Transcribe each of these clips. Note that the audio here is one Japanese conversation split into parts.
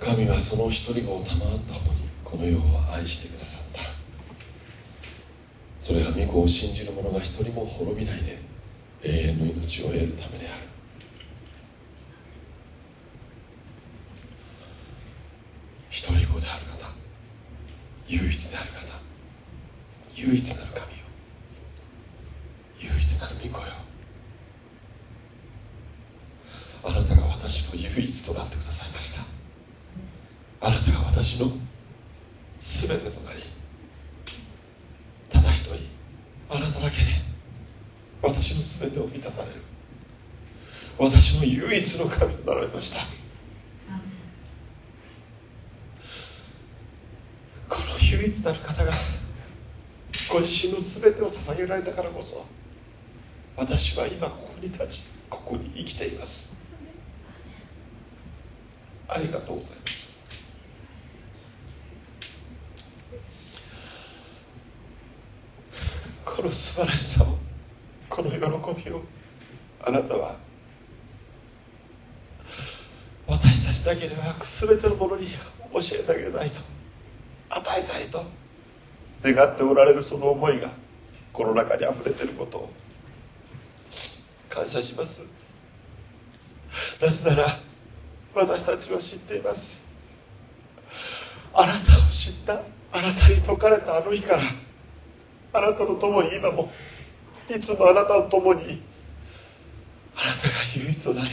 神はその一人子を賜ったほどにこの世を愛してくださった。それは御子を信じる者が一人も滅びないで永遠の命を得るためである。一人子である方唯一である方唯一なる神よ唯一なる御子よあなたが私の唯一となってくださいましたあなたが私の全てとなりただ一人あなただけで私の全てを満たされる私の唯一の神となられましたこの唯一なる方がご自身の全てを捧げられたからこそ私は今ここに立ちここに生きていますありがとうございますこの素晴らしさをこの喜びをあなたは私たちだけではなく全てのものに教えてあげたいと与えたいと願っておられるその思いがこの中にあふれていることを感謝します。なぜなら私たちは知っています。あなたを知ったあなたに説かれたあの日からあなたと共に今もいつもあなたと共にあなたが唯一となり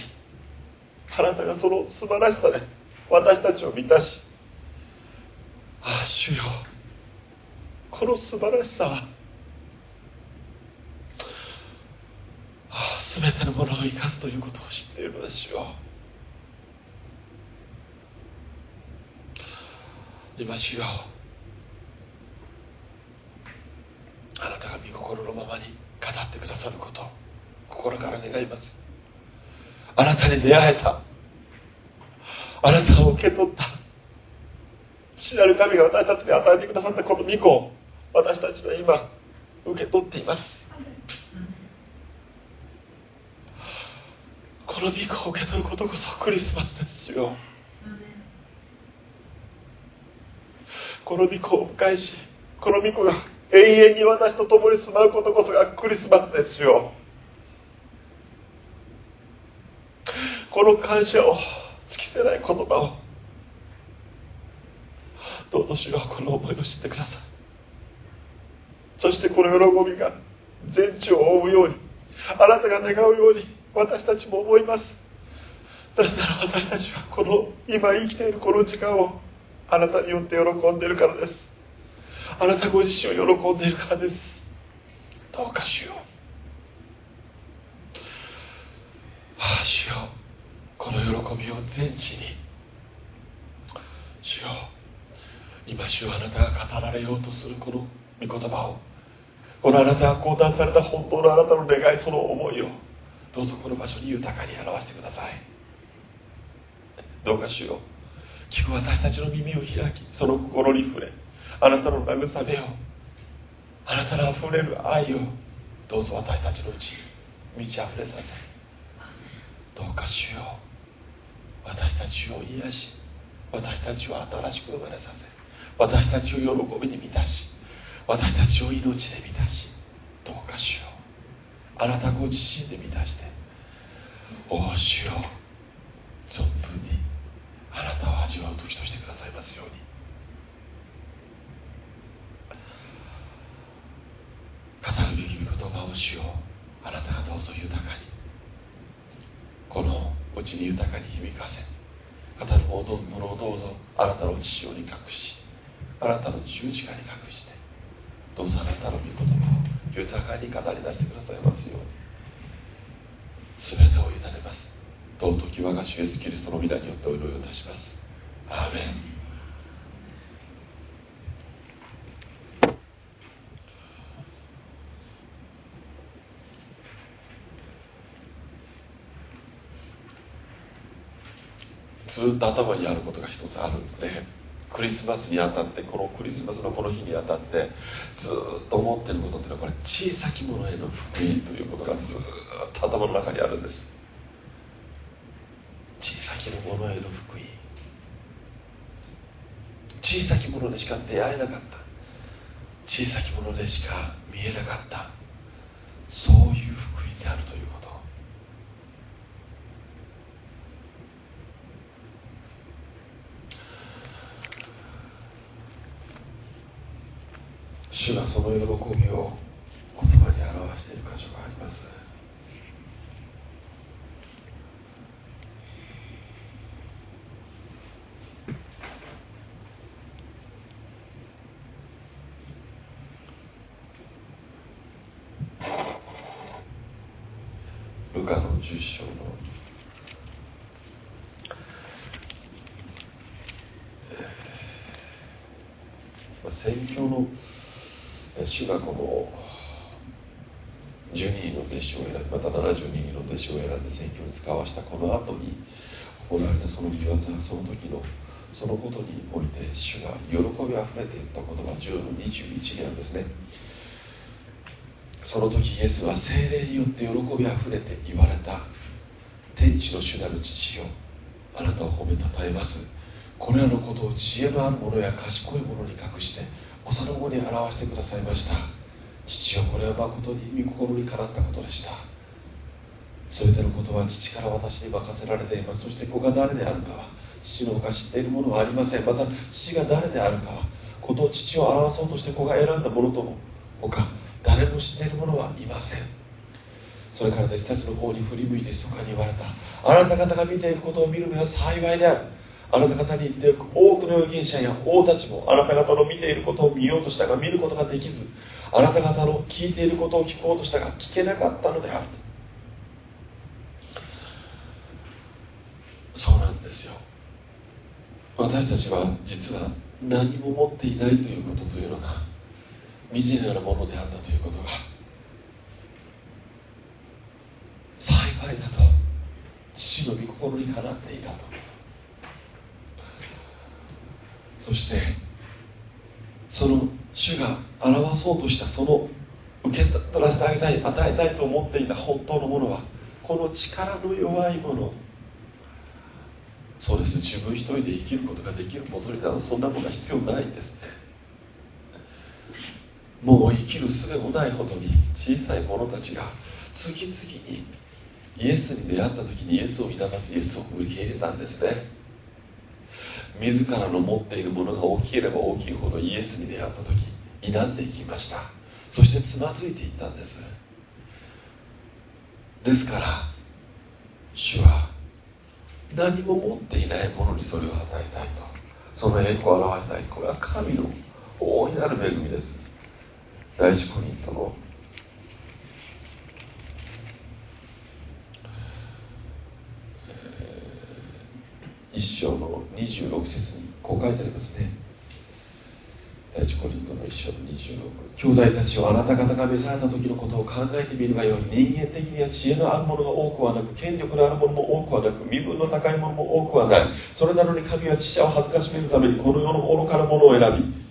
あなたがその素晴らしさで私たちを満たしああ主よ。この素晴らしさはあ全てのものを生かすということを知っているのですよ今主よあなたが御心のままに語ってくださることを心から願います。あなたに出会えた。あなたを受け取った。父なる神が私たちに与えてくださったこの御子を私たちは今受け取っています。この御子を受け取ることこそクリスマスですよ。この御子を迎えしこの御子が永遠に私と共に住まうことこそがクリスマスですよ。この感謝を尽きせない言葉をどうぞ主はこの思いを知ってください。そしてこの喜びが全地を覆うようにあなたが願うように私たちも思います。だから私たちはこの今生きているこの時間をあなたによって喜んでいるからです。あなたご自身を喜んでいるからです。どうかしよう。ああ主ようこの喜びを全地に。主よう今主よあなたが語られようとするこの御言葉をこのあなたが講談された本当のあなたの願いその思いをどうぞこの場所に豊かに表してください。どうかしよう聞く私たちの耳を開きその心に触れあなたの慰めをあなたのあふれる愛をどうぞ私たちのうちに満ち溢れさせどうかしよう私たちを癒し私たちを新しく生まれさせ私たちを喜びに満たし私たちを命で満たしどうかしよう。あなたご自身で満たしておお主よ存分にあなたを味わう時としてくださいますように。語るべき言葉をしよあなたがどうぞ豊かにこのうちに豊かに響かせ語るものをどうぞあなたの父親に隠しあなたの十字架に隠してどうぞあなたの御言葉を豊かに語り出してくださいますように。全てを委ねます。尊き我が主イエスキリストの皆によってお祈りをいたします。アーメン。ずっと頭にあることが一つあるんですね。クリスマスにあたってこのクリスマスのこの日にあたってずっと思ってることっていうのはこれ小さきものへの福音ということがずっと頭の中にあるんです。小さきものへの福音。小さきものでしか出会えなかった。小さきものでしか見えなかった。そういう福音であるということ主がその喜びを言葉に表している箇所があります10章のまあ、宣教の主がこの12人の弟子を選びまた72人の弟子を選んで宣教に使わしたこの後に行われたその見業はその時のそのことにおいて主が喜びあふれていった言葉10の21なんですね。その時イエスは精霊によって喜びあふれて言われた天地の主なる父よ。あなたを褒めたたえます。これらのことを知恵のある者や賢い者に隠して幼子に表してくださいました。父よこれは誠に御心にかなったことでした。全てのことは父から私に任せられています。そして子が誰であるかは父の他知っているものはありません。また父が誰であるかはことを父を表そうとして子が選んだものとも他誰も知っている者はいません。それから弟子たちの方に振り向いて密かに言われた。あなた方が見ていることを見る目は幸いである。あなた方に言って多くの預言者や王たちもあなた方の見ていることを見ようとしたが見ることができずあなた方の聞いていることを聞こうとしたが聞けなかったのである。そうなんですよ。私たちは実は何も持っていないということというのが惨めなものであったということが幸いだと父の御心にかなっていたと。そしてその主が表そうとしたその受け取らせてあげたい与えたいと思っていた本当のものはこの力の弱いもの。そうです。自分一人で生きることができるものになるそんなものが必要ないんです。ねもう生きる術もないほどに小さい者たちが次々にイエスに出会った時にイエスをいなすイエスを受け入れたんですね。自らの持っているものが大きければ大きいほどイエスに出会った時否んでいきました。そしてつまずいていったんです。ですから主は何も持っていないものにそれを与えたいと。その栄光を表したい。これは神の大いなる恵みです。第一コリントの一章の26節にこう書いてありますね。第一コリントの一章の26兄弟たちをあなた方が召された時のことを考えてみればよい。人間的には知恵のあるものが多くはなく権力のあるものも多くはなく身分の高いものも多くはない。それなのに神は知者を恥ずかしめるためにこの世の愚かなものを選び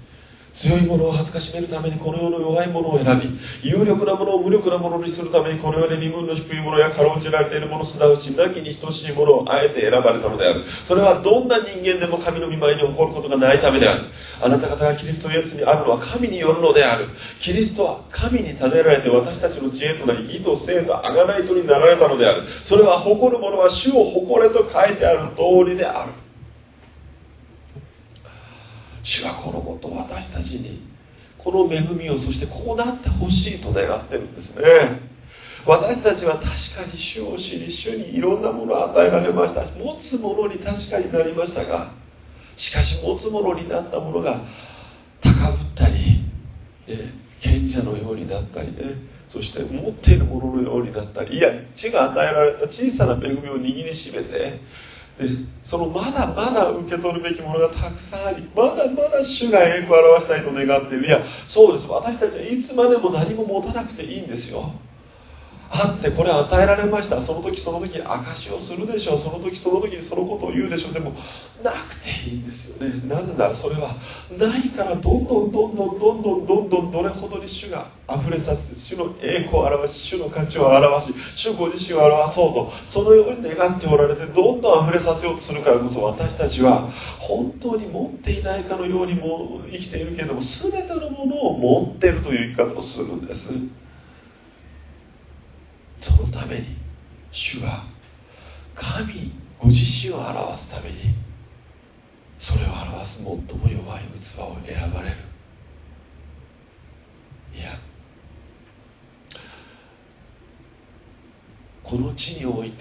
強いものを恥ずかしめるためにこの世の弱いものを選び有力なものを無力なものにするためにこの世で身分の低いものやかろうじられているものすなわちなきに等しいものをあえて選ばれたのである。それはどんな人間でも神の御前に起こることがないためである。あなた方がキリストイエスにあるのは神によるのである。キリストは神に種えられて私たちの知恵となり義と生と贖いとになられたのである。それは誇る者は主を誇れと書いてある通りである。主はこのことを私たちにこの恵みをそしてこうなってほしいと願ってるんですね。私たちは確かに主を知り主にいろんなものを与えられました。持つものに確かになりましたがしかし持つものになったものが高ぶったり、ね、賢者のようになったりね。そして持っているもののようになったり。いや地が与えられた小さな恵みを握りしめてそのまだまだ受け取るべきものがたくさんありまだまだ主が栄光を表したいと願っている。いやそうです。私たちはいつまでも何も持たなくていいんですよ。あってこれ与えられました。その時その時に証しをするでしょう。その時その時にそのことを言うでしょう。でもなくていいんですよね。なぜならそれはないからどんどんどんどんどんどんどんどんどれほどに主が溢れさせて主の栄光を表し主の価値を表し主ご自身を表そうとそのように願っておられてどんどん溢れさせようとするからこそ私たちは本当に持っていないかのようにも生きているけれども全てのものを持っているという言い方をするんですそのために主は神ご自身を表すためにそれを表す最も弱い器を選ばれる。いやこの地において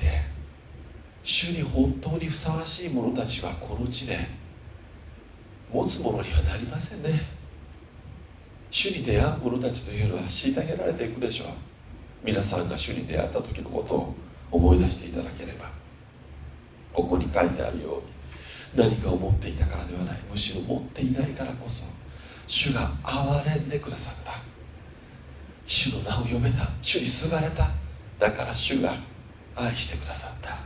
主に本当にふさわしい者たちはこの地で持つものにはなりませんね。主に出会う者たちというのは虐げられていくでしょう。皆さんが主に出会った時のことを思い出していただければここに書いてあるように何かを持っていたからではないむしろ持っていないからこそ主が憐れんでくださった。主の名を呼べた。主にすがれた。だから主が愛してくださった。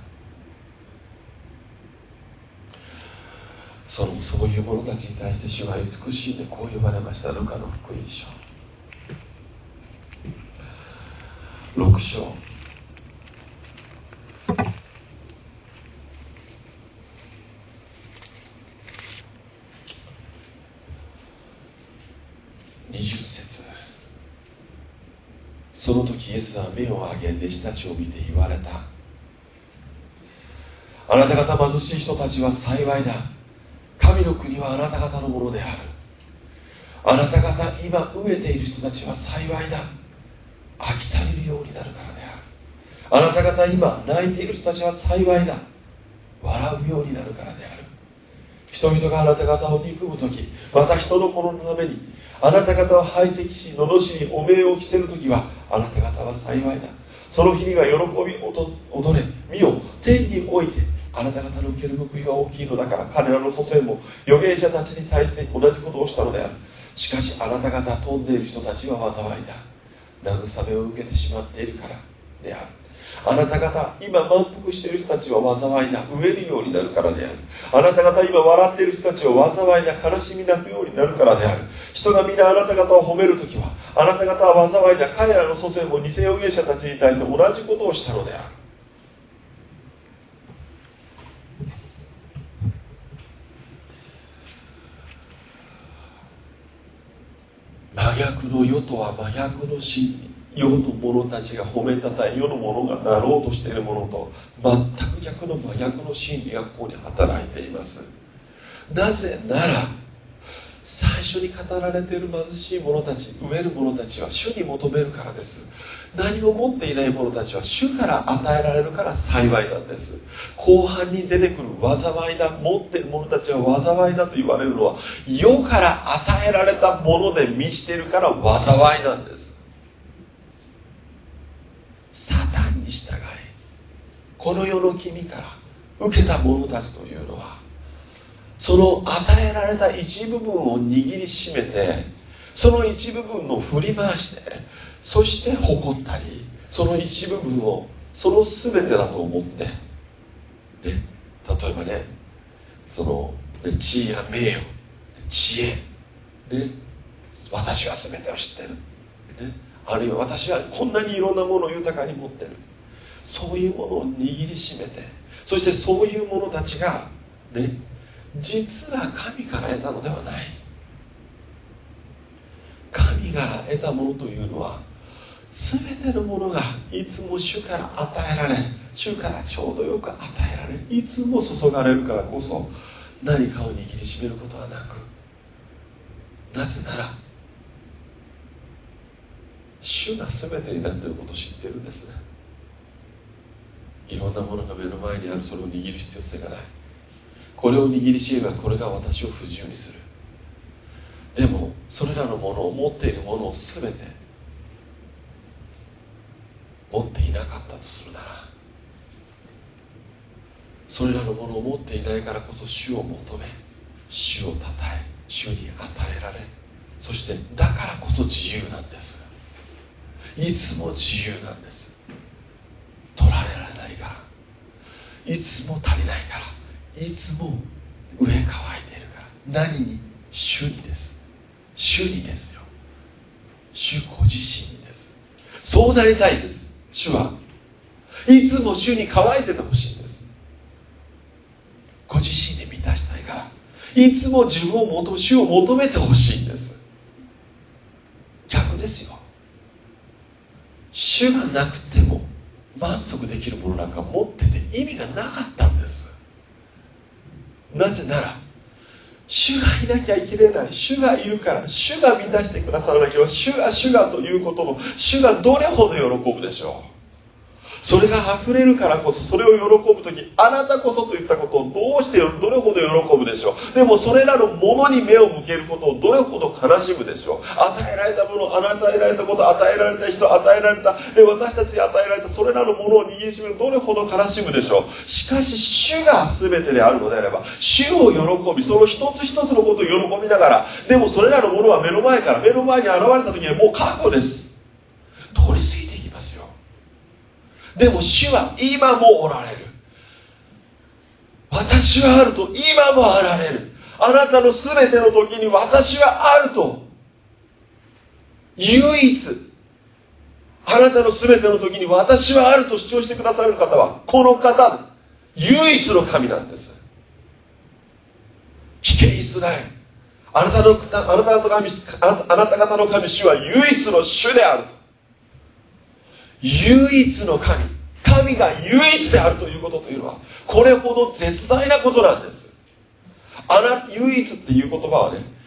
そのそういう者たちに対して主は美しいでこう呼ばれました。ルカの福音書。6章。20節。その時イエスは目を上げ弟子たちを見て言われた。あなた方貧しい人たちは幸いだ。神の国はあなた方のものである。あなた方今飢えている人たちは幸いだ。飽き足りるようになるからである。あなた方今泣いている人たちは幸いだ。笑うようになるからである。人々があなた方を憎む時また人の子のためにあなた方を排斥し罵りお名を着せる時はあなた方は幸いだ。その日には喜び踊れ見よ天においてあなた方の受ける報いは大きいのだから彼らの祖先も預言者たちに対して同じことをしたのである。しかしあなた方飛んでいる人たちは災いだ。慰めを受けてしまっているからである。あなた方今満腹している人たちは災いだ飢えるようになるからである。あなた方今笑っている人たちは災いだ悲しみ泣くようになるからである。人が皆あなた方を褒める時はあなた方は災いだ彼らの祖先も偽預言者たちに対して同じことをしたのである。真逆の世とは真逆の真理。世の者たちが褒めたたえ世の者がなろうとしているものと全く逆の真逆の真理がここに働いています。なぜなら最初に語られている貧しい者たち飢える者たちは主に求めるからです。何も持っていない者たちは主から与えられるから幸いなんです。後半に出てくる災いだ持っている者たちは災いだと言われるのは世から与えられたもので満ちているから災いなんです。サタンに従いこの世の君から受けた者たちというのはその与えられた一部分を握りしめてその一部分を振り回してそして誇ったりその一部分をその全てだと思ってで例えばねその地位や名誉知恵で私は全てを知ってる、ね、あるいは私はこんなにいろんなものを豊かに持ってる。そういうものを握りしめてそしてそういう者たちがね実は神から得たのではない。神が得たものというのは全てのものがいつも主から与えられ主からちょうどよく与えられいつも注がれるからこそ何かを握りしめることはなくなぜなら主が全てになっていることを知ってるんですね。いろんなものが目の前にある。それを握る必要性がない。これを握りしめばこれが私を不自由にする。でもそれらのものを持っているものを全て持っていなかったとするならそれらのものを持っていないからこそ主を求め主をたたえ主に与えられそしてだからこそ自由なんです。いつも自由なんです。取られられないから。いつも足りないから。上乾いているから。何に？主にです。主にですよ。主ご自身にです。そうなりたいです。主はいつも主に乾いててほしいんです。ご自身で満たしたいから。いつも自分を求主を求めてほしいんです。逆ですよ。主がなくても満足できるものなんか持ってて意味がなかったんですなぜなら主がいなきゃいけない。主がいるから主が満たしてくださるだけは主が主がということの主がどれほど喜ぶでしょう。それが溢れるからこそそれを喜ぶ時あなたこそといったことをどうしてどれほど喜ぶでしょう。でもそれらのものに目を向けることをどれほど悲しむでしょう。与えられたもの与えられたこと与えられた人与えられたで私たちに与えられたそれらのものを握りしめるどれほど悲しむでしょう。しかし主が全てであるのであれば主を喜びその一つ一つのことを喜びながらでもそれらのものは目の前から目の前に現れた時にはもう覚悟です。通り過ぎでも主は今もおられる。私はあると今もあられる。あなたの全ての時に私はあると。唯一あなたの全ての時に私はあると主張してくださる方はこの方唯一の神なんです。聞けイスラエル。あなたのあなたの神あなた方の神主は唯一の主である唯一の神。神が唯一であるということというのはこれほど絶大なことなんです。あな唯一っていう言葉はね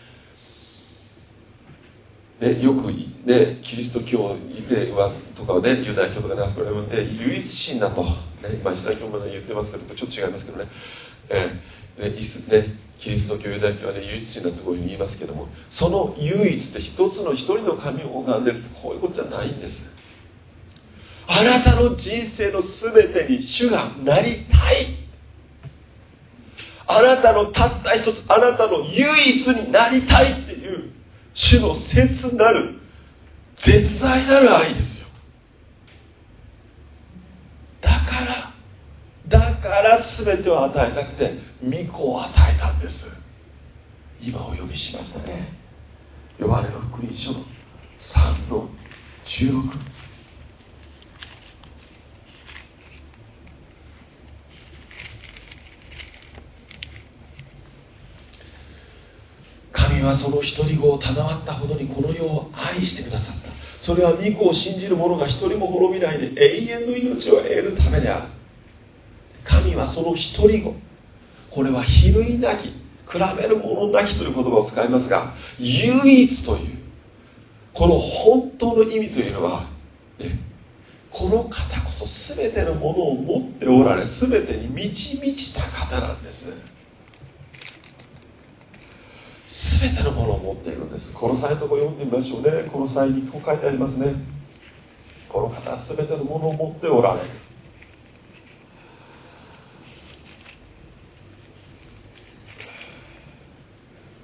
ね、よく、ね、キリスト教ではとかね、ユダヤ教とかね、あそこら辺で唯一神だと、ね、今、イスラ教も、ね、言ってますけど、ちょっと違いますけどね、えー、ねイスねキリスト教、ユダヤ教はね、唯一神だとこういうふうに言いますけども、その唯一って一つの一人の神を拝んでるってこういうことじゃないんです。あなたの人生の全てに主がなりたい。あなたのたった一つあなたの唯一になりたいっていう主の切なる絶大なる愛ですよ。だからだから全てを与えなくて御子を与えたんです。今お呼びしましたね。ヨハネの福音書の3の16神はその一人子を賜ったほどにこの世を愛してくださった。それは御子を信じる者が一人も滅びないで永遠の命を得るためである。神はその一人子。これは比類なき比べるものなきという言葉を使いますが唯一というこの本当の意味というのは、ね、この方こそ全てのものを持っておられ全てに満ち満ちた方なんです。全てのものを持っているんです。この際のところ読んでみましょうね。この際にこう書いてありますね。この方は全てのものを持っておられる。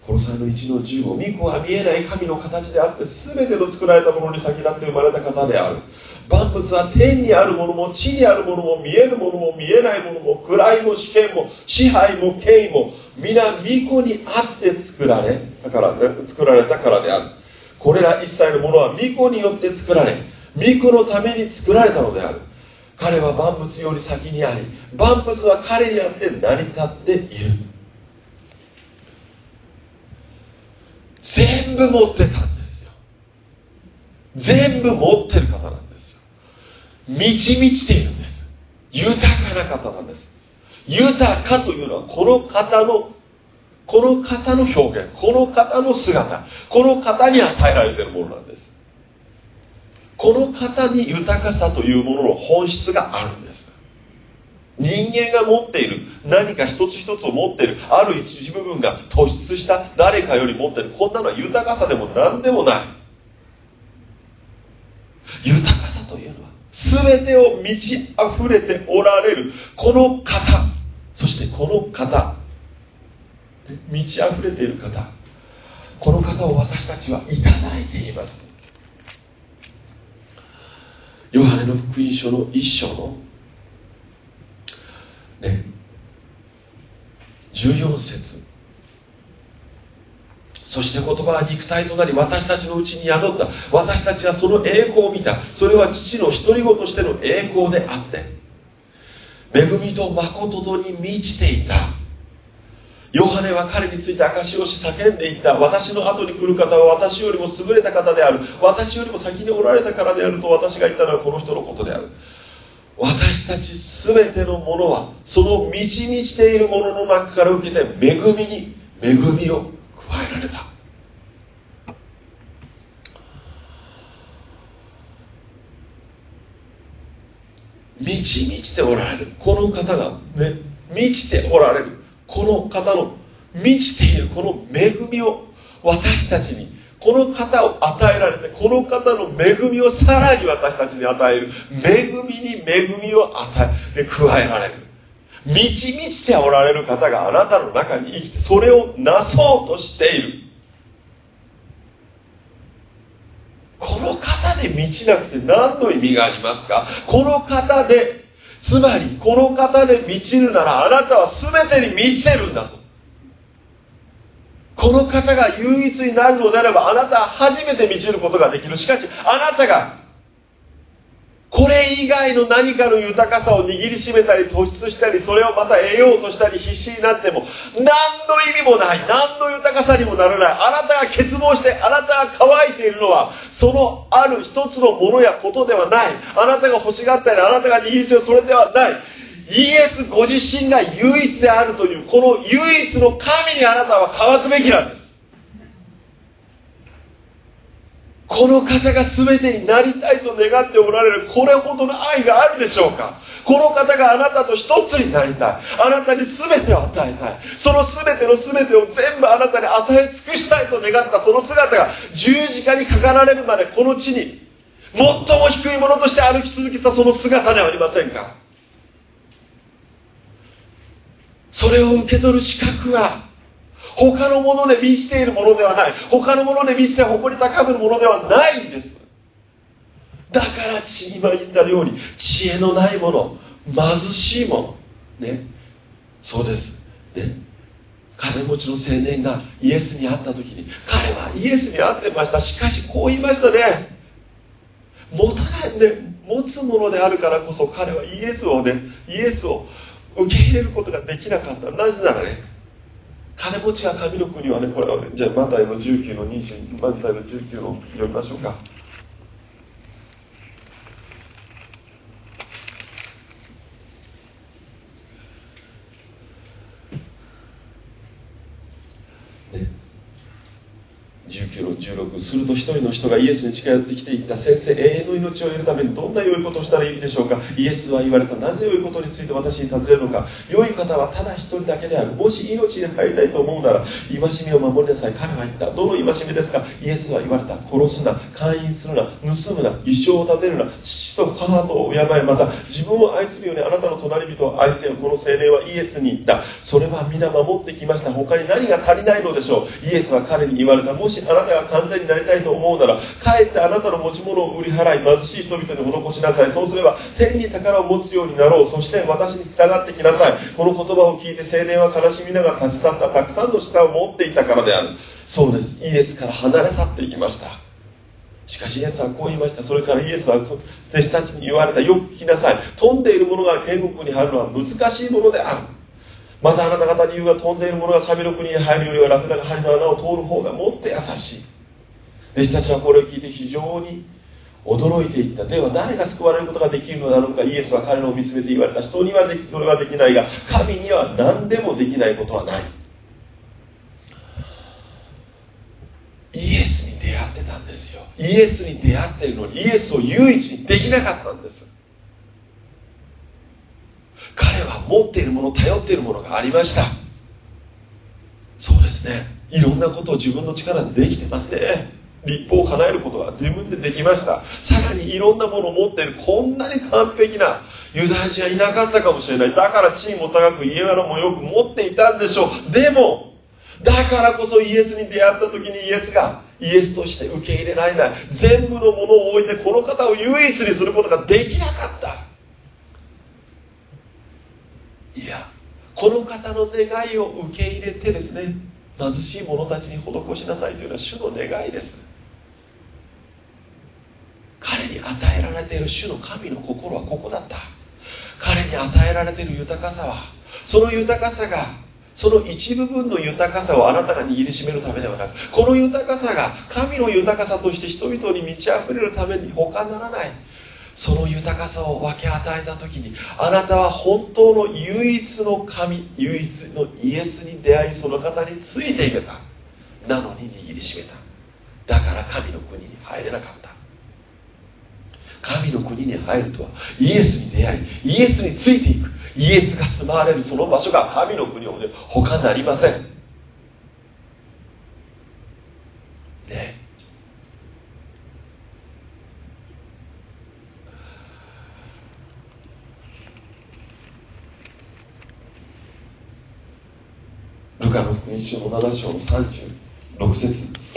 この際の1の10を御子は見えない神の形であって全ての作られたものに先立って生まれた方である。万物は天にあるものも地にあるものも見えるものも見えないものも位も試験も支配も権威も皆御子にあって作られだから、ね、作られたからである。これら一切のものは御子によって作られ御子のために作られたのである。彼は万物より先にあり万物は彼にあって成り立っている。全部持ってたんですよ。全部持ってる方なんです。満ち満ちているんです。豊かな方なんです。豊かというのはこの方のこの方の表現この方の姿この方に与えられているものなんです。この方に豊かさというものの本質があるんです。人間が持っている何か一つ一つを持っているある一部分が突出した誰かより持っているこんなのは豊かさでも何でもない。豊かさというのは全てを満ち溢れておられる。この方。そしてこの方。満ち溢れている方。この方を私たちはいただいています。ヨハネの福音書の一章の。ね。14節。そして言葉は肉体となり私たちのうちに宿った。私たちはその栄光を見た。それは父の独り子としての栄光であって。恵みと誠とに満ちていた。ヨハネは彼について証しをし叫んでいった。私の後に来る方は私よりも優れた方である。私よりも先におられたからであると私が言ったのはこの人のことである。私たち全てのものはその満ち満ちているものの中から受けて恵みに恵みを加えられた。満ち満ちておられる。この方がね満ちておられる。この方の満ちているこの恵みを私たちにこの方を与えられてこの方の恵みをさらに私たちに与える。恵みに恵みを与え加えられる。満ち満ちておられる方があなたの中に生きてそれをなそうとしている。この方で満ちなくて何の意味がありますか？この方でつまりこの方で満ちるならあなたは全てに満ちてるんだと。この方が唯一になるのであればあなたは初めて満ちることができる。しかしあなたがこれ以外の何かの豊かさを握りしめたり突出したりそれをまた得ようとしたり必死になっても何の意味もない何の豊かさにもならない。あなたが欠乏してあなたが乾いているのはそのある一つのものやことではない。あなたが欲しがったりあなたが握りしめるそれではない。イエスご自身が唯一であるというこの唯一の神にあなたは乾くべきなんです。この方が全てになりたいと願っておられるこれほどの愛があるでしょうか？この方があなたと一つになりたい。あなたに全てを与えたい。その全ての全てを全部あなたに与え尽くしたいと願ったその姿が十字架にかかられるまでこの地に最も低いものとして歩き続けたその姿ではありませんか？それを受け取る資格は他のもので満ちているものではない。他のもので満ちて誇り高ぶるものではないんです。だから今言ったように知恵のないもの。貧しいもの。ね。そうです。ね。金持ちの青年がイエスに会った時に彼はイエスに会ってました。しかしこう言いましたね。持たないね持つものであるからこそ彼はイエスをねイエスを受け入れることができなかった。なぜならね金持ちが神の国はねこれはねじゃあマタイの19の20マタイの19の読みましょうか19の16すると一人の人がイエスに近寄ってきていった先生永遠の命を得るためにどんな良いことをしたらいいでしょうか？イエスは言われたなぜ良いことについて私に尋ねるのか？良い方はただ一人だけである。もし命に入りたいと思うなら戒めを守りなさい。彼は言った。どの戒めですか？イエスは言われた。殺すな。勧誘するな。盗むな。一生を立てるな。父と母と敬え。また自分を愛するようにあなたの隣人を愛せよ。この青年はイエスに言った。それは皆守ってきました。他に何が足りないのでしょう？イエスは彼に言われた。もしあなたが完全になりたいと思うならかえってあなたの持ち物を売り払い貧しい人々に施しなさい。そうすれば天に宝を持つようになろう。そして私に従ってきなさい。この言葉を聞いて青年は悲しみながら立ち去った。たくさんの舌を持っていたからである。そうです。イエスから離れ去っていきました。しかしイエスはこう言いました。それからイエスは弟子たちに言われた。よく聞きなさい。飛んでいるものが天国に入るのは難しいものである。またあなた方に言うが飛んでいるものが神の国に入るよりはラクダが針の穴を通る方がもっと優しい。弟子たちはこれを聞いて非常に驚いていった。では誰が救われることができるのだろうか。イエスは彼らを見つめて言われた。人にはできそれはできないが神には何でもできないことはない。イエスに出会ってたんですよ。イエスに出会っているのにイエスを唯一にできなかったんです。彼は持っているもの頼っているものがありました。そうですね。いろんなことを自分の力でできてますね。立法を叶えることが自分でできました。さらにいろんなものを持っている。こんなに完璧な。ユダヤ人はいなかったかもしれない。だから地位も高く家柄もよく持っていたんでしょう。でもだからこそイエスに出会った時にイエスがイエスとして受け入れられない。全部のものを置いてこの方を唯一にすることができなかった。いやこの方の願いを受け入れてですね貧しい者たちに施しなさいというのは主の願いです。彼に与えられている主の神の心はここだった。彼に与えられている豊かさはその豊かさがその一部分の豊かさをあなたが握りしめるためではなくこの豊かさが神の豊かさとして人々に満ち溢れるために他ならない。その豊かさを分け与えた時にあなたは本当の唯一の神唯一のイエスに出会いその方についていけた。なのに握りしめた。だから神の国に入れなかった。神の国に入るとは。イエスに出会いイエスについていく。イエスが住まわれるその場所が神の国をで他なりません。ね。ルカの福音書の7章の36節。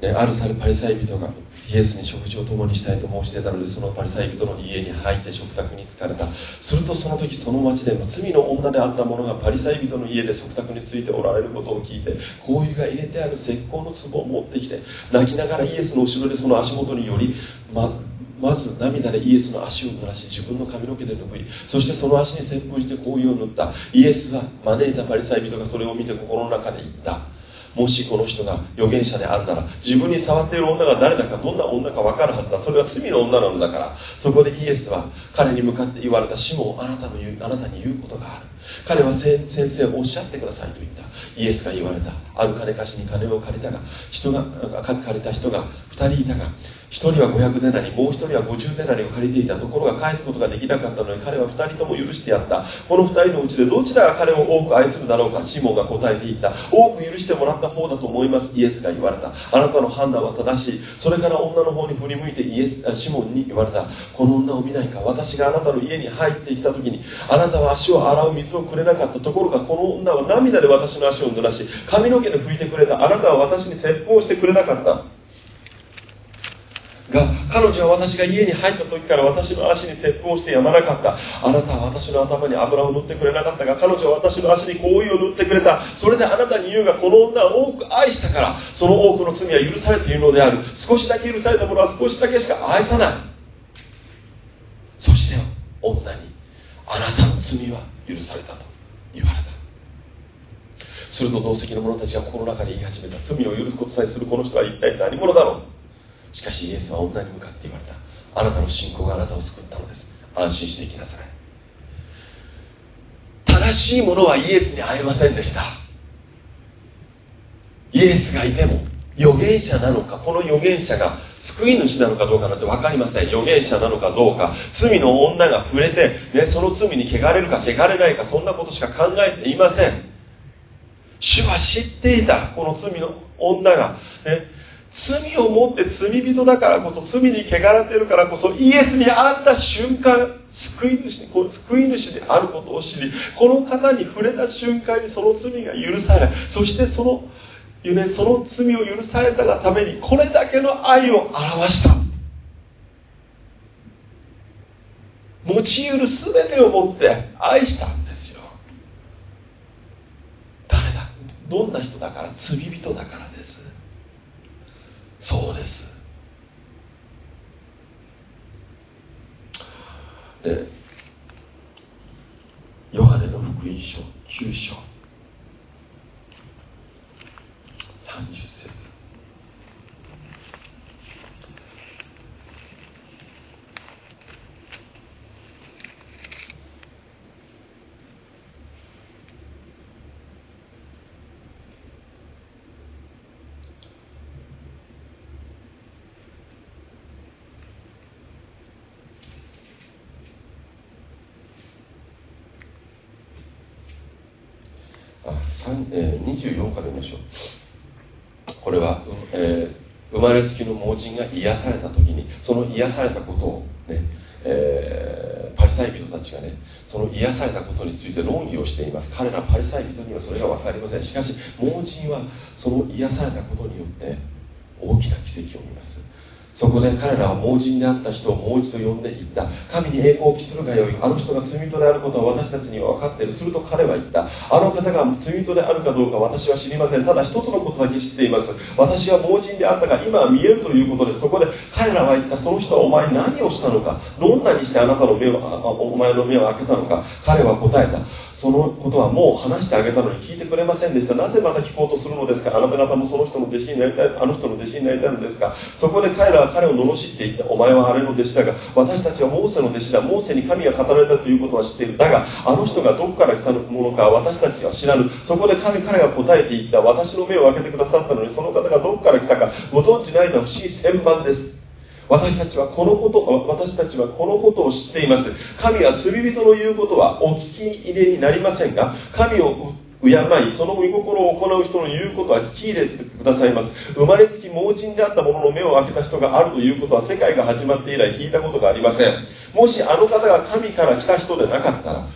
あるさるパリサイ人がイエスに食事を共にしたいと申し出たのでそのパリサイ人の家に入って食卓に疲れた。するとその時その町での罪の女であった者がパリサイ人の家で食卓についておられることを聞いて香油が入れてある石膏の壺を持ってきて泣きながらイエスの後ろでその足元によりままず涙でイエスの足を濡らし自分の髪の毛で拭いそしてその足に接吻して香油を塗った。イエスは招いたパリサイ人がそれを見て心の中で言った。もしこの人が預言者であるなら自分に触っている女が誰だかどんな女か分かるはずだ。それは罪の女なのだから。そこでイエスは彼に向かって言われた死もあなたの言うあなたに言うことがある。彼は先生おっしゃってくださいと言った。イエスが言われた。ある金貸しに金を借りたが人が借りた人が2人いたが1人は500デナリもう1人は50デナリを借りていたところが返すことができなかったのに彼は2人とも許してやった。この2人のうちでどちらが彼を多く愛するだろうかシモンが答えていった。多く許してもらった方だと思いますイエスが言われた。あなたの判断は正しい。それから女の方に振り向いてイエスシモンに言われた。この女を見ないか。私があなたの家に入ってきた時にあなたは足を洗う水をくれなかったところがこの女は涙で私の足を濡らし髪の毛で拭いてくれたあなたは私に説法してくれなかった。が彼女は私が家に入った時から私の足に接吻をしてやまなかった。あなたは私の頭に油を塗ってくれなかったが彼女は私の足に香油を塗ってくれた。それであなたに言うがこの女は多く愛したからその多くの罪は許されているのである。少しだけ許されたものは少しだけしか愛さない。そして女にあなたの罪は許されたと言われた。すると同席の者たちが心の中で言い始めた。罪を許すことさえするこの人は一体何者だろう。しかしイエスは女に向かって言われた。あなたの信仰があなたを救ったのです。安心していきなさい。正しいものはイエスに会えませんでした。イエスがいても預言者なのかこの預言者が救い主なのかどうかなんて分かりません。預言者なのかどうか。罪の女が触れて、ね、その罪に汚れるか汚れないかそんなことしか考えていません。主は知っていたこの罪の女が、ね、罪を持って罪人だからこそ罪に汚れてるからこそイエスに会った瞬間救い主こ救い主であることを知りこの方に触れた瞬間にその罪が許されそしてそのその罪を許されたがためにこれだけの愛を表した。持ち得る全てを持って愛したんですよ。誰だ？どんな人だから？罪人だからです。そうです。でヨハネの福音書9章。30節えー、24から見ましょう。これは、えー、生まれつきの盲人が癒された時にその癒されたことをねえー、パリサイ人たちがねその癒されたことについて論議をしています。彼らパリサイ人にはそれが分かりません。しかし盲人はその癒されたことによって大きな奇跡を見ます。そこで彼らは盲人であった人をもう一度呼んでいった。神に栄光を期するがよい。あの人が罪人であることは私たちには分かっているすると彼は言った。あの方が罪人であるかどうか私は知りません。ただ一つのことだけ知っています。私は盲人であったが今は見えるということでそこで彼らは言った。その人はお前何をしたのか。どんなにしてあなたの目をお前の目を開けたのか。彼は答えた。そのことはもう話してあげたのに聞いてくれませんでした。なぜまた聞こうとするのですか？あなた方もその人の弟子になりたいあの人の弟子になりたいのですか？そこで彼らは彼を罵っていった。お前はあれの弟子だが私たちはモーセの弟子だ。モーセに神が語られたということは知っている。だがあの人がどこから来たものか私たちは知らぬ。そこで神彼が答えていった。私の目を開けてくださったのにその方がどこから来たかご存知ないのは不思議千万です。私たちはこのこと私たちはこのことを知っています。神は罪人の言うことはお聞き入れになりませんが神を敬いその御心を行う人の言うことは聞き入れてくださいます。生まれつき盲人であった者の目を開けた人があるということは世界が始まって以来聞いたことがありません。もしあの方が神から来た人でなかったら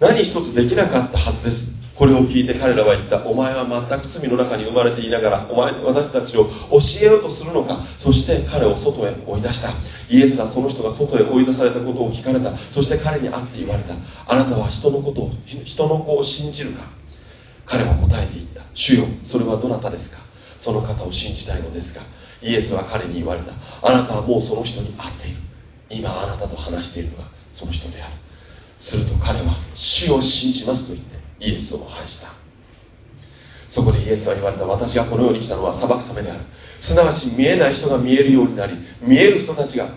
何一つできなかったはずです。これを聞いて彼らは言った。お前は全く罪の中に生まれていながらお前私たちを教えようとするのか？そして彼を外へ追い出した。イエスはその人が外へ追い出されたことを聞かれた。そして彼に会って言われた。あなたは人のことを人の子を信じるか？彼は答えていった。主よそれはどなたですか？その方を信じたいのですがイエスは彼に言われた。あなたはもうその人に会っている。今あなたと話しているのはその人である。すると彼は主を信じますと言って。イエスを愛した。そこでイエスは言われた。私がこの世に来たのは裁くためである。すなわち見えない人が見えるようになり見える人たちが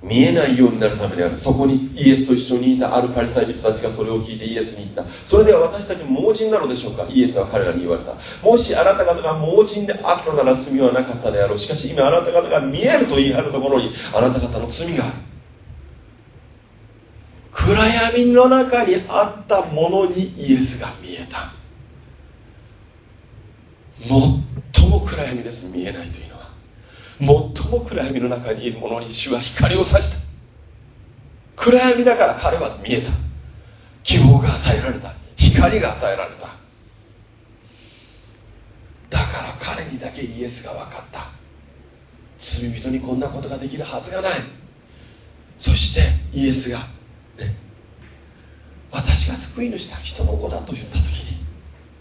見えないようになるためである。そこにイエスと一緒にいたあるパリサイ人たちがそれを聞いてイエスに言った。それでは私たち盲人なのでしょうか？イエスは彼らに言われた。もしあなた方が盲人であったなら罪はなかったであろう。しかし今あなた方が見えると言い張るところにあなた方の罪がある。暗闇の中にあったものにイエスが見えた。最も暗闇です。見えないというのは。最も暗闇の中にいるものに主は光を差した。暗闇だから彼は見えた。希望が与えられた。光が与えられた。だから彼にだけイエスが分かった。罪人にこんなことができるはずがない。そしてイエスがね、私が救い主だ人の子だと言った時に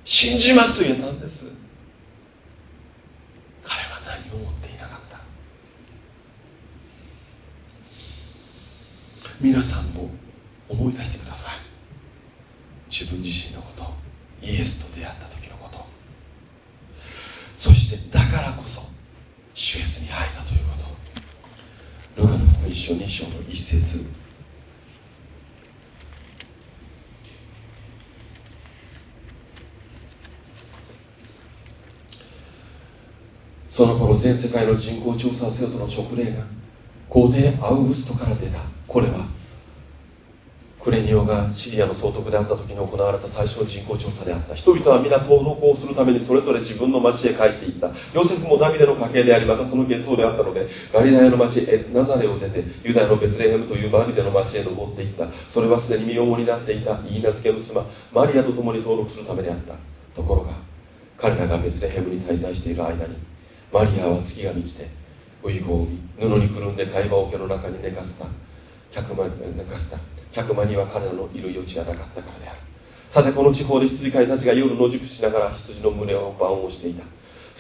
信じますと言えたんです。彼は何も持っていなかった。皆さんも思い出してください。自分自身のことイエスと出会った時のこと。そしてだからこそ主イエスに会えたということ。ルカの福音書2章の一節。その頃全世界の人口調査制度の勅令が皇帝アウグストから出た。これはクレニオがシリアの総督であった時に行われた最初の人口調査であった。人々は皆登録をするためにそれぞれ自分の町へ帰っていった。ヨセフもダビデの家系でありまたその血統であったのでガリラヤの町エナザレを出てユダヤのベツレヘムというバリデの町へ登っていった。それはすでに身重になっていたイーナ付けの妻マリアと共に登録するためであった。ところが彼らがベツレヘムに滞在している間にマリアは月が満ちてウイゴを見布にくるんで会話桶の中に寝かせた。客間寝かせた。客間には彼らのいる余地はなかったからである。さてこの地方で羊飼いたちが夜野宿しながら羊の胸を番をしていた。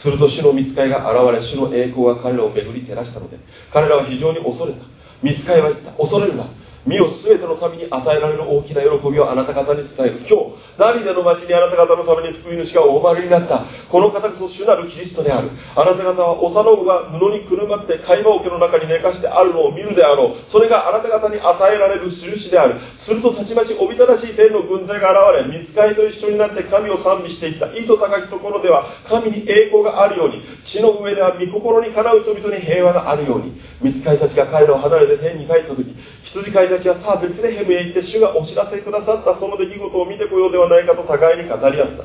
すると主の見つかいが現れ主の栄光が彼らを巡り照らしたので彼らは非常に恐れた。見つかいは言った。恐れるな。身を全てのために与えられる大きな喜びをあなた方に伝える。今日ダビデの町にあなた方のために救い主がお生まれになった。この方こそ主なるキリストである。あなた方は幼子が布にくるまって貝羽桶の中に寝かしてあるのを見るであろう。それがあなた方に与えられる印である。するとたちまちおびただしい天の軍勢が現れ見つかりと一緒になって神を賛美していった。意図高きところでは神に栄光があるように。地の上では御心にかなう人々に平和があるように。見つかりたちが彼らを離れて天に帰った時羊飼いたちはさあベツレヘムへ行って主がお知らせくださったその出来事を見てこようではないかと互いに語り合った。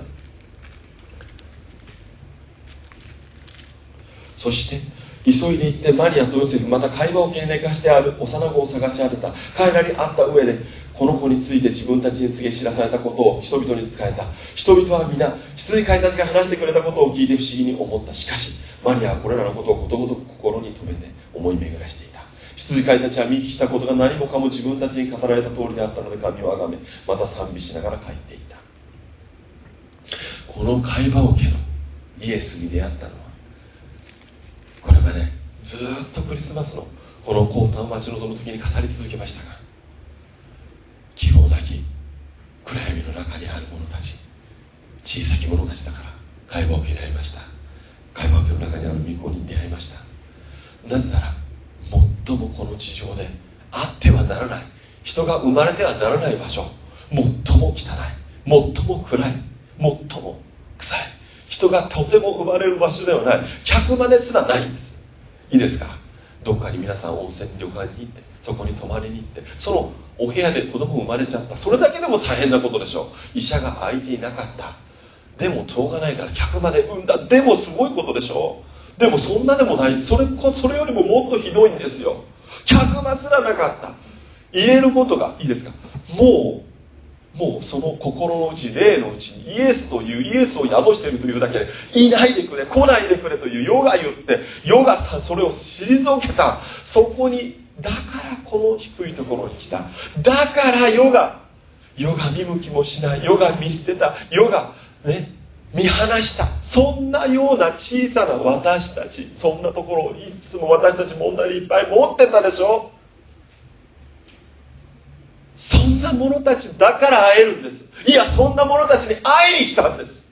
そして急いで行ってマリアとヨセフまた会話を経年化してある幼子を探し当てた。彼らに会った上でこの子について自分たちに告げ知らされたことを人々に伝えた。人々は皆羊飼いたちが話してくれたことを聞いて不思議に思った。しかしマリアはこれらのことをことごとく心に留めて思い巡らしていた羊飼いたちは見聞きしたことが何もかも自分たちに語られた通りであったので神をあがめまた賛美しながら帰っていった。この会話を受けのイエスに出会ったのはこれまでずっとクリスマスのこの高端を待ち望む時に語り続けましたが希望なき暗闇の中にある者たち小さき者たちだから会話を受けられました。会話を受けの中にある御子に出会いました。なぜなら最もこの地上であってはならない。人が生まれてはならない場所。最も汚い。最も暗い。最も臭い。人がとても生まれる場所ではない。客間ですらない。んですいいですか？どっかに皆さん温泉旅館に行ってそこに泊まりに行ってそのお部屋で子供生まれちゃった。それだけでも大変なことでしょう。医者が空いていなかった。でもしょうがないから客まで産んだ。でもすごいことでしょう。でもそんなでもない。それそれよりももっとひどいんですよ。客間すらなかった。入れることがいいですか？もうもうその心の内霊のうちにイエスというイエスを宿しているというだけ。でいないでくれ来ないでくれという世が言って世がそれを退けた。そこにだからこの低いところに来た。だから世が世が見向きもしない。世が見捨てた。世がね見放した。そんなような小さな私たちそんなところをいつも私たち問題でいっぱい持ってたでしょ？そんな者たちだから会えるんです。いやそんな者たちに会いに来たんです。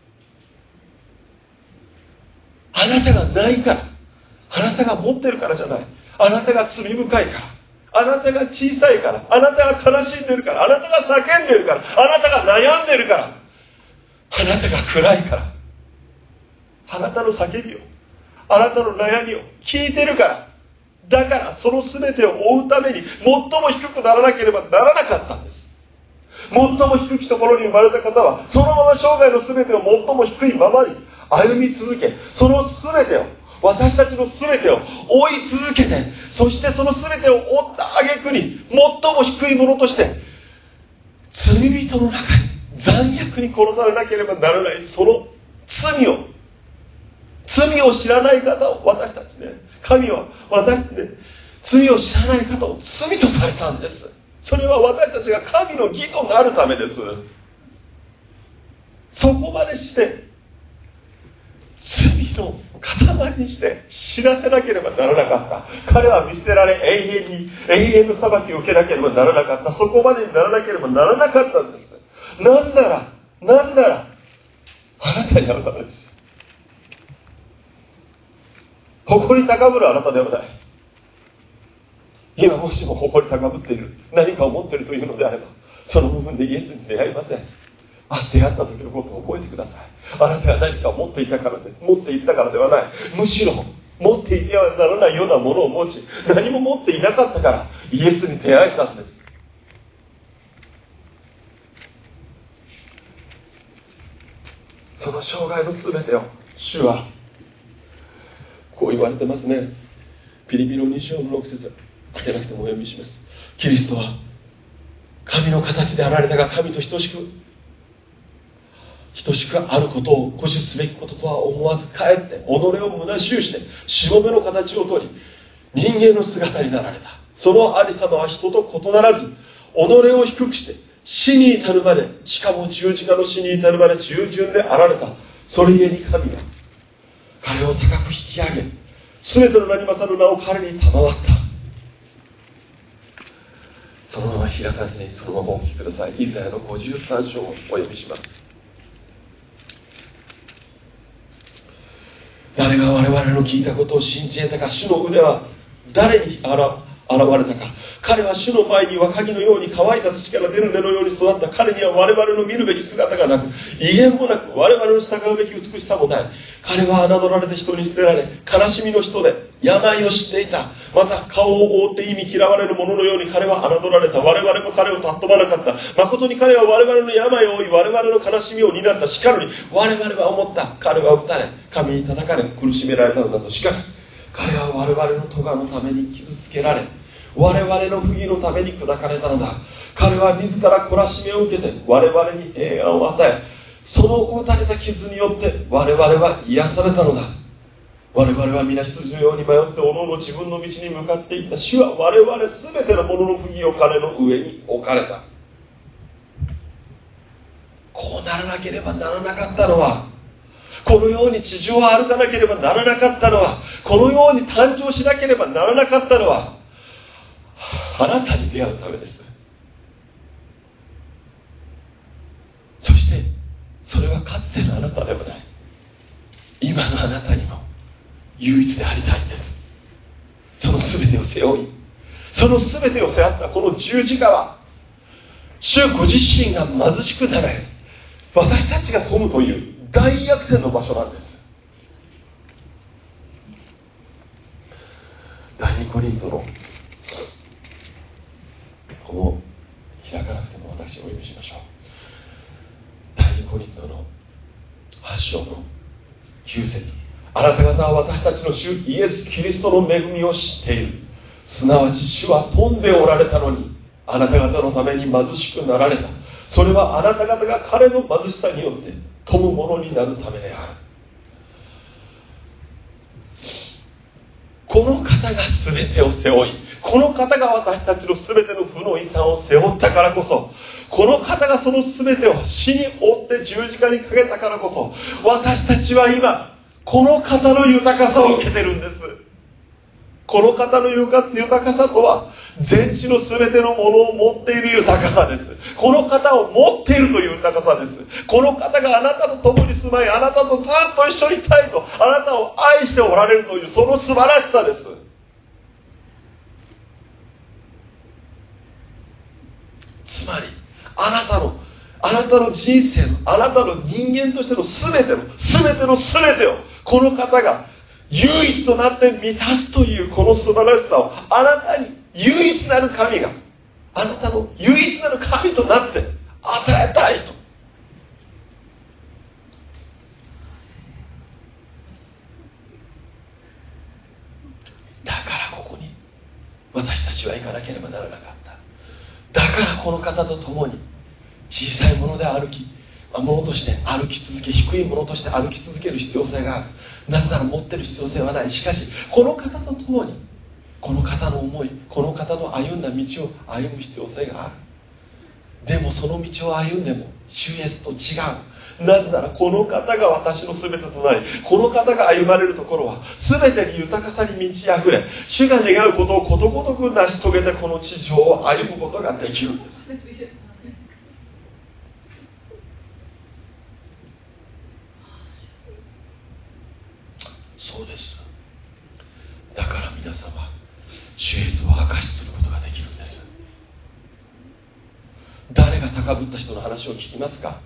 あなたがないから。あなたが持ってるからじゃない。あなたが罪深いから。あなたが小さいから。あなたが悲しんでるから。あなたが叫んでるから。あなたが悩んでるから。あなたが暗いから。あなたの叫びを。あなたの悩みを。聞いてるから。だからその全てを追うために最も低くならなければならなかったんです。最も低いところに生まれた方はそのまま生涯の全てを最も低いままに歩み続けその全てを私たちの全てを追い続けてそしてその全てを追った挙句に最も低いものとして罪人の中に残虐に殺されなければならないその罪を罪を知らない方を私たちね神は私ね罪を知らない方を罪とされたんです。それは私たちが神の義となるためです。そこまでして罪の塊にして知らせなければならなかった。彼は見捨てられ永遠に永遠の裁きを受けなければならなかった。そこまでにならなければならなかったんです。なんならなんならあなたに会うためです誇り高ぶるあなたではない。今もしも誇り高ぶっている。何かを持っているというのであればその部分でイエスに出会いません。あ出会った時のことを覚えてください。あなたが何かを持っていたからで持っていたからではない。むしろ持っていてはならないようなものを持ち何も持っていなかったからイエスに出会えたんです。その生涯の全てを。主はこう言われてますね。ピリピロ2章の6節開けなくてもお読みします。キリストは神の形であられたが神と等しく等しくあることを固守すべきこととは思わずかえって己を虚しゅうしてしもべの形をとり人間の姿になられた。そのありさまは人と異ならず己を低くして死に至るまでしかも十字架の死に至るまで従順であられた。それゆえに神は彼を高く引き上げ全ての名に勝る名を彼に賜った。そのまま開かずにそのままお聞きください。イザヤの53章をお読みします。誰が我々の聞いたことを信じ得たか主の腕は誰に現れたか。彼は主の前に若木のように乾いた土から出る根のように育った。彼には我々の見るべき姿がなく威厳もなく我々の従うべき美しさもない。彼は侮られて人に捨てられ悲しみの人で病を知っていた。また顔を覆って意味嫌われる者のように彼は侮られた。我々も彼を尊ばなかった。誠に彼は我々の病を負い我々の悲しみを担った。しかるに我々は思った。彼は打たれ神に叩かれ苦しめられたのだとしかし彼は我々の咎のために傷つけられ我々の不義のために砕かれたのだ。彼は自ら懲らしめを受けて我々に平安を与えその打たれた傷によって我々は癒されたのだ。我々は皆羊のように迷っておのおの自分の道に向かっていった。主は我々全てのものの不義を彼の上に置かれた。こうならなければならなかったのはこのように地上を歩かなければならなかったのはこのように誕生しなければならなかったのはあなたに出会うためです。そしてそれはかつてのあなたではない。今のあなたにも唯一でありたいんです。その全てを背負いその全てを背負ったこの十字架は主ご自身が貧しくなられ私たちが富むという大逆転の場所なんです。第2コリントのこの開かなお読みしましょう。第2コリントの8章の9節。あなた方は私たちの主イエス・キリストの恵みを知っている。すなわち主は富んでおられたのにあなた方のために貧しくなられた。それはあなた方が彼の貧しさによって富むものになるためである。この方が全てを背負いこの方が私たちの全ての負の遺産を背負ったからこそこの方がその全てを死に追って十字架にかけたからこそ私たちは今この方の豊かさを受けてるんです。この方の豊かさとは全地の全てのものを持っている豊かさです。この方を持っているという豊かさです。この方があなたと共に住まいあなたとずっと一緒にいたいとあなたを愛しておられるというその素晴らしさですつまりあなたのあなたの人生のあなたの人間としての全ての全ての全てをこの方が唯一となって満たすというこの素晴らしさをあなたに唯一なる神があなたの唯一なる神となって与えたいとだからここに私たちは行かなければならなかっただからこの方と共に小さいもので歩きものとして歩き続け低いものとして歩き続ける必要性がある。なぜなら持ってる必要性はない。しかしこの方と共にこの方の思いこの方の歩んだ道を歩む必要性がある。でもその道を歩んでも主イエスと違う。なぜならこの方が私の全てとなりこの方が歩まれるところは全てに豊かさに満ち溢れ主が願うことをことごとく成し遂げてこの地上を歩むことができるんです。そうです。だから皆様主イエスを証しすることができるんです誰が高ぶった人の話を聞きますか？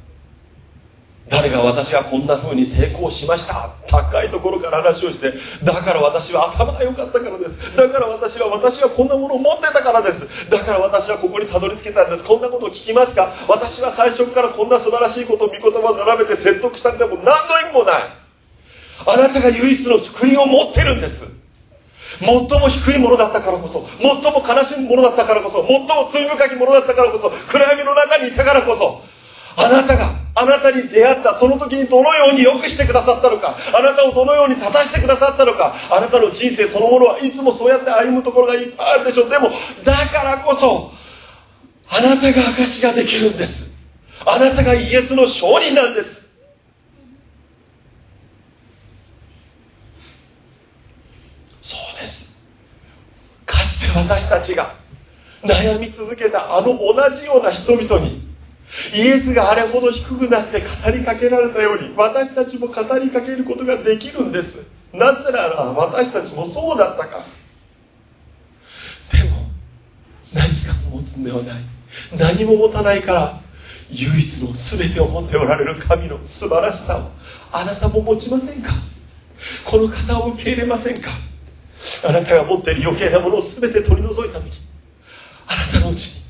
誰が私はこんな風に成功しました？高いところから話をしてだから私は頭が良かったからです。だから私は私はこんなものを持ってたからです。だから私はここにたどり着けたんです。こんなことを聞きますか？私は最初からこんな素晴らしいことを御言葉を並べて説得したんでも何の意味もない。あなたが唯一の救いを持ってるんです。最も低いものだったからこそ最も悲しむものだったからこそ最も罪深きものだったからこそ暗闇の中にいたからこそあなたがあなたに出会ったその時にどのように良くしてくださったのかあなたをどのように立たしてくださったのかあなたの人生そのものはいつもそうやって歩むところがいっぱいあるでしょう。でもだからこそあなたが証ができるんです。あなたがイエスの証人なんですそうですかつて私たちが悩み続けたあの同じような人々にイエスがあれほど低くなって語りかけられたように私たちも語りかけることができるんです。なぜなら私たちもそうだったか。でも何かも持つんではない。何も持たないから唯一の全てを持っておられる神の素晴らしさをあなたも持ちませんか。この方を受け入れませんか。あなたが持っている余計なものを全て取り除いた時あなたのうちに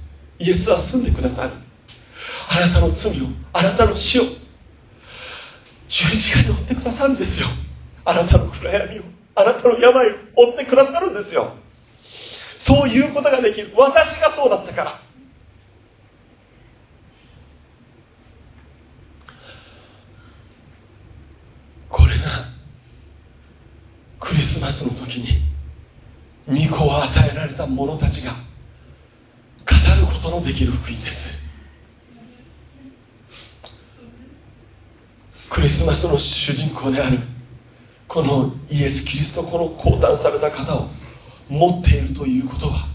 イエスは住んでくださる。あなたの罪をあなたの死を十字架に追ってくださるんですよ。あなたの暗闇をあなたの病を負ってくださるんですよ。そういうことができる。私がそうだったから。これがクリスマスの時に御子を与えられた者たちが語ることのできる福音です。クリスマスの主人公であるこのイエス・キリストこの降誕された方を持っているということは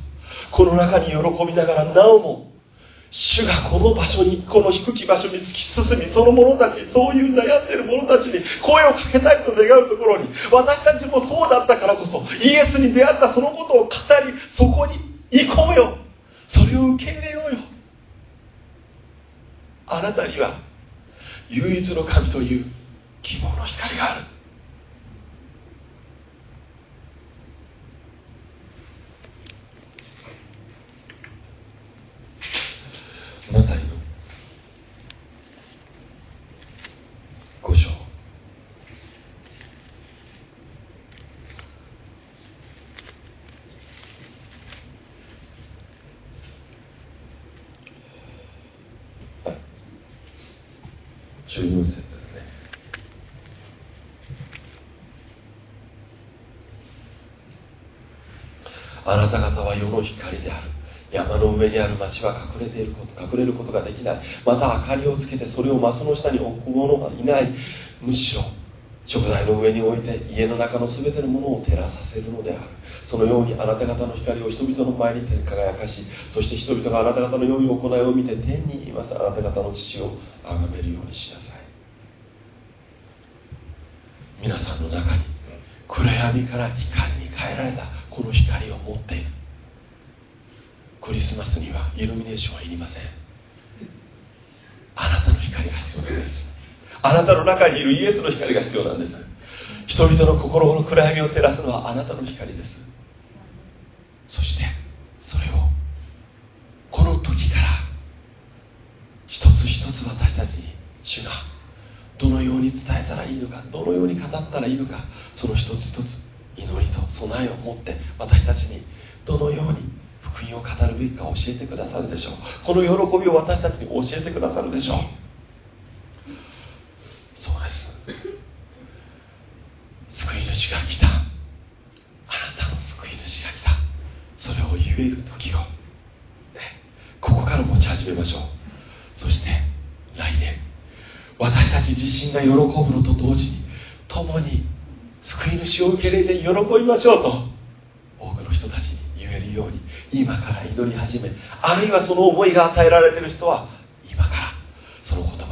この中に喜びながらなおも主がこの場所にこの低き場所に突き進みその者たちそういう悩んでる者たちに声をかけたいと願うところに私たちもそうだったからこそイエスに出会ったそのことを語りそこに行こうよ。それを受け入れようよ。あなたには唯一の神という希望の光があるマタイの五章14節ですねあなた方は世の光である。山の上にある町は隠れていること隠れることができない。また明かりをつけてそれをマスの下に置く者がいない。むしろ食材の上に置いて家の中の全てのものを照らさせるのである。そのようにあなた方の光を人々の前に輝かしそして人々があなた方の良い行いを見て天にいます。あなた方の父を崇めるようにしなさい。皆さんの中に暗闇から光に変えられたこの光を持っている。クリスマスにはイルミネーションはいりません。あなたの光が必要なんです。あなたの中にいるイエスの光が必要なんです。人々の心の暗闇を照らすのはあなたの光です。そしてそれをこの時から一つ一つ私たちに主がどのように伝えたらいいのかどのように語ったらいいのかその一つ一つ祈りと備えを持って私たちにどのように福音を語るべきか教えてくださるでしょう。この喜びを私たちに教えてくださるでしょう。そうです。救い主が来た。あなたの救い主が来た。それを言える時を、ね、ここから持ち始めましょう。そして来年。私たち自身が喜ぶのと同時に共に救い主を受け入れて喜びましょうと多くの人たちに言えるように今から祈り始めあるいはその思いが与えられている人は今からその言葉